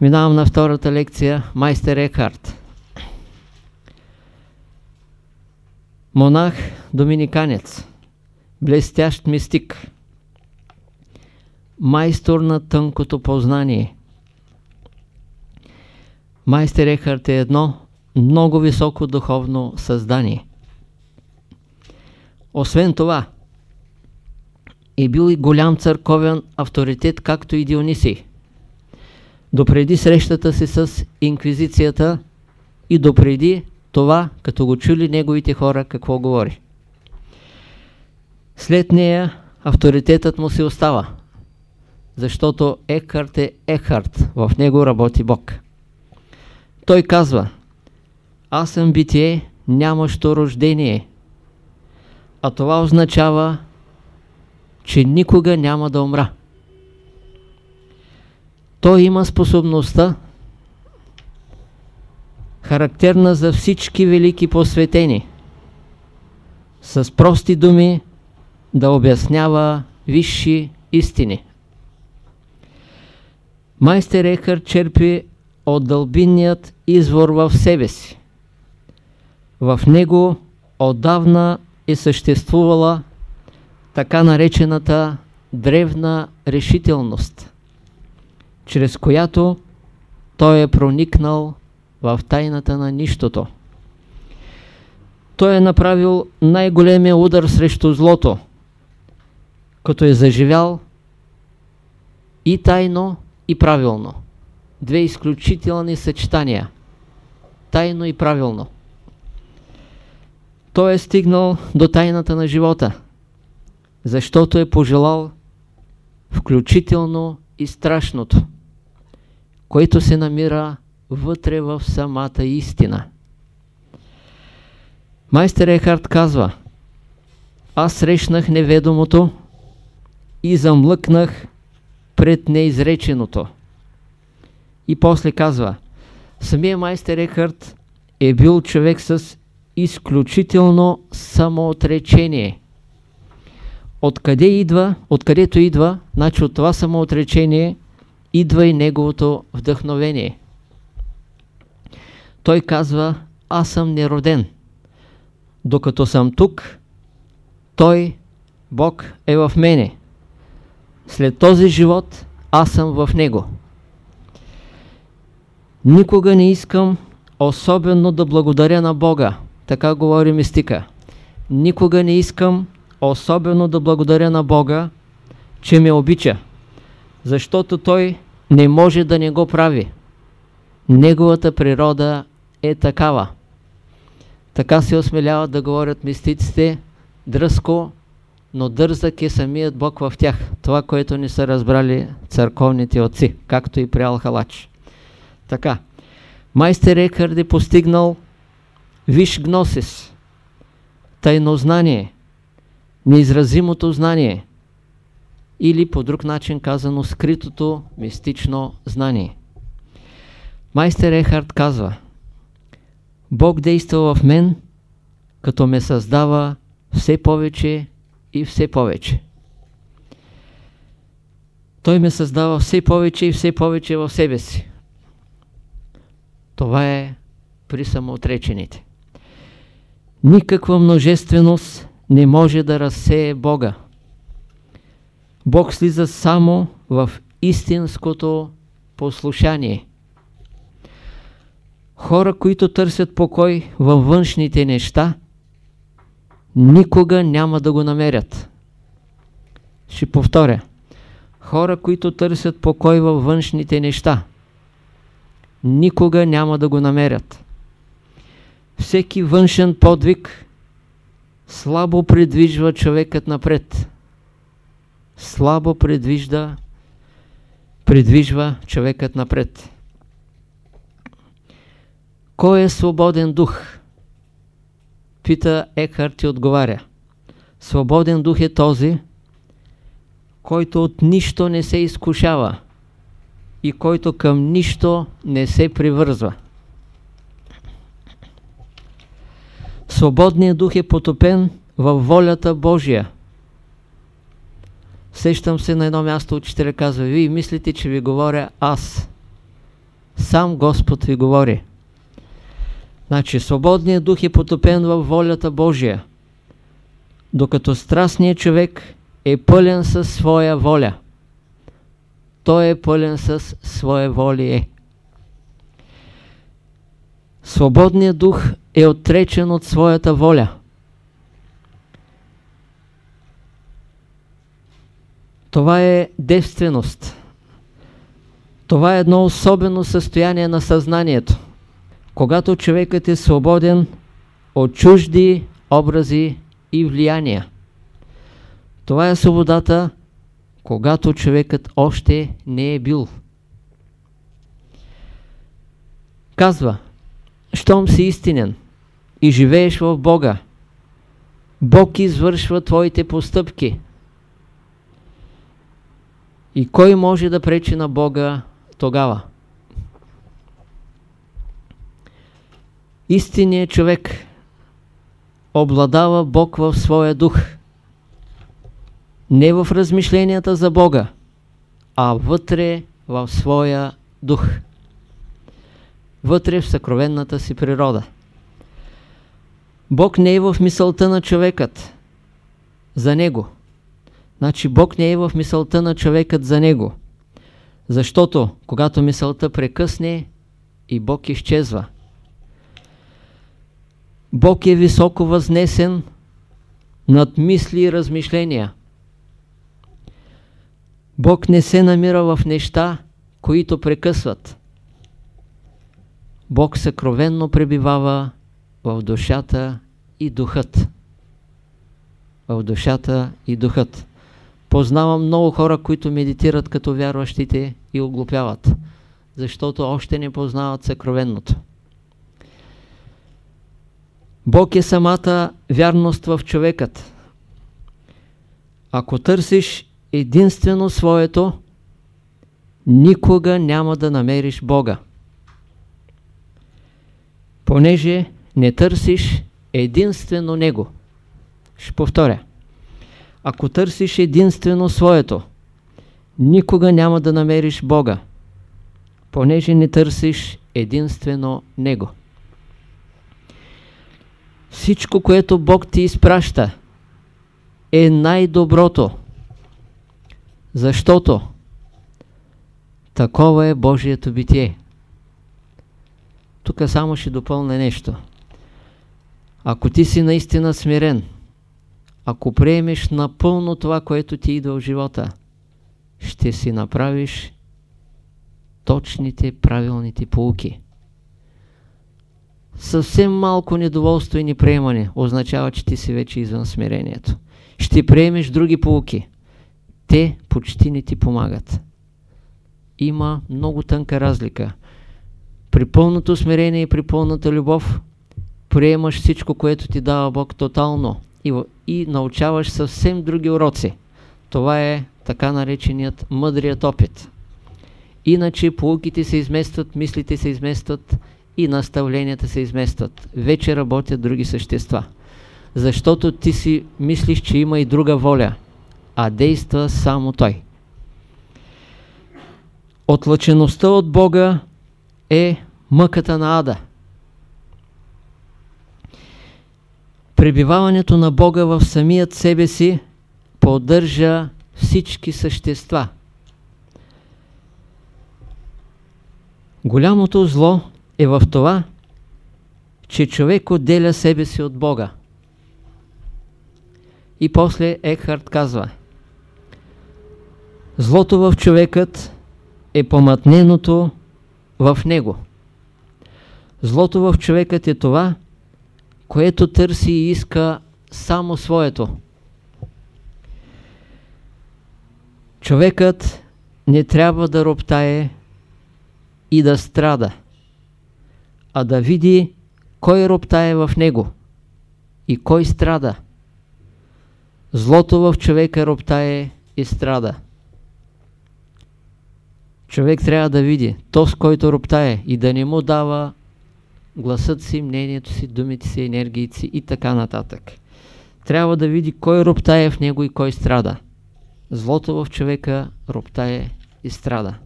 Минавам на втората лекция, майстер Екхарт. Монах, доминиканец, блестящ мистик, майстор на тънкото познание. Майстер Екхарт е едно много високо духовно създание. Освен това, е бил и голям църковен авторитет, както и Дионисий. Допреди срещата си с инквизицията и допреди това, като го чули неговите хора, какво говори. След нея авторитетът му се остава, защото Екхарт е Екхарт, в него работи Бог. Той казва, аз съм битие, нямащо рождение, а това означава, че никога няма да умра. Той има способността, характерна за всички велики посветени, с прости думи да обяснява висши истини. Майстер Ехър черпи от дълбинният извор в себе си. В него отдавна е съществувала така наречената древна решителност, чрез която той е проникнал в тайната на нищото. Той е направил най-големия удар срещу злото, като е заживял и тайно, и правилно. Две изключителни съчетания. Тайно и правилно. Той е стигнал до тайната на живота – защото е пожелал включително и страшното, което се намира вътре в самата истина. Майстер Ехард казва Аз срещнах неведомото и замлъкнах пред неизреченото. И после казва Самия майстер Ехард е бил човек с изключително самоотречение – откъде идва, откъдето идва, значи от това самоотречение идва и неговото вдъхновение. Той казва, аз съм нероден. Докато съм тук, той, Бог, е в мене. След този живот, аз съм в него. Никога не искам особено да благодаря на Бога. Така говори мистика. Никога не искам особено да благодаря на Бога, че ме обича, защото Той не може да не го прави. Неговата природа е такава. Така се осмеляват да говорят мистиците дръзко, но дързък е самият Бог в тях. Това, което не са разбрали църковните отци, както и при Алхалач. Така, майстер Екард е постигнал виш гносис, тайнознание, неизразимото знание или по друг начин казано скритото мистично знание. Майстер Ехард казва Бог действа в мен, като ме създава все повече и все повече. Той ме създава все повече и все повече в себе си. Това е при самоотречените. Никаква множественост не може да разсее Бога. Бог слиза само в истинското послушание. Хора, които търсят покой във външните неща, никога няма да го намерят. Ще повторя. Хора, които търсят покой във външните неща, никога няма да го намерят. Всеки външен подвиг слабо предвижва човекът напред. Слабо предвижда, предвижва човекът напред. Кой е свободен дух? Пита Екхарт и отговаря. Свободен дух е този, който от нищо не се изкушава и който към нищо не се привързва. Свободният дух е потопен във волята Божия. Сещам се на едно място, учителя казва, вие мислите, че ви говоря аз. Сам Господ ви говори. Значи, свободният дух е потопен във волята Божия, докато страстният човек е пълен със своя воля. Той е пълен със своя волие. Свободният дух е отречен от своята воля. Това е девственост. Това е едно особено състояние на съзнанието. Когато човекът е свободен от чужди образи и влияния. Това е свободата, когато човекът още не е бил. Казва, щом си истинен и живееш в Бога, Бог извършва твоите постъпки. И кой може да пречи на Бога тогава? Истинният човек обладава Бог в своя дух. Не в размишленията за Бога, а вътре в своя дух. Вътре в съкровенната си природа. Бог не е в мисълта на човекът за него. Значи Бог не е в мисълта на човекът за него. Защото когато мисълта прекъсне и Бог изчезва. Бог е високо възнесен над мисли и размишления. Бог не се намира в неща, които прекъсват. Бог съкровенно пребивава в душата и духът. В душата и духът. Познавам много хора, които медитират като вярващите и оглупяват, защото още не познават съкровенното. Бог е самата вярност в човекът. Ако търсиш единствено своето, никога няма да намериш Бога. Понеже не търсиш единствено Него. Ще повторя. Ако търсиш единствено своето, никога няма да намериш Бога, понеже не търсиш единствено Него. Всичко, което Бог ти изпраща, е най-доброто, защото такова е Божието битие. Тук само ще допълня нещо. Ако ти си наистина смирен, ако приемеш напълно това, което ти идва в живота, ще си направиш точните, правилните полуки. Съвсем малко недоволство и неприемане означава, че ти си вече извън смирението. Ще приемеш други полуки. Те почти не ти помагат. Има много тънка разлика. При пълното смирение и при пълната любов приемаш всичко, което ти дава Бог тотално и, и научаваш съвсем други уроци. Това е така нареченият мъдрият опит. Иначе полуките се изместват, мислите се изместват и наставленията се изместват. Вече работят други същества. Защото ти си мислиш, че има и друга воля, а действа само Той. Отлъчеността от Бога е мъката на ада. Пребиваването на Бога в самият себе си поддържа всички същества. Голямото зло е в това, че човек отделя себе си от Бога. И после Екхарт казва Злото в човекът е помътненото в него. Злото в човекът е това, което търси и иска само своето. Човекът не трябва да роптае и да страда, а да види кой роптае в него и кой страда. Злото в човека роптае и страда. Човек трябва да види то, с който роптае и да не му дава гласът си, мнението си, думите си, енергиите си и така нататък. Трябва да види кой роптае в него и кой страда. Злото в човека роптае и страда.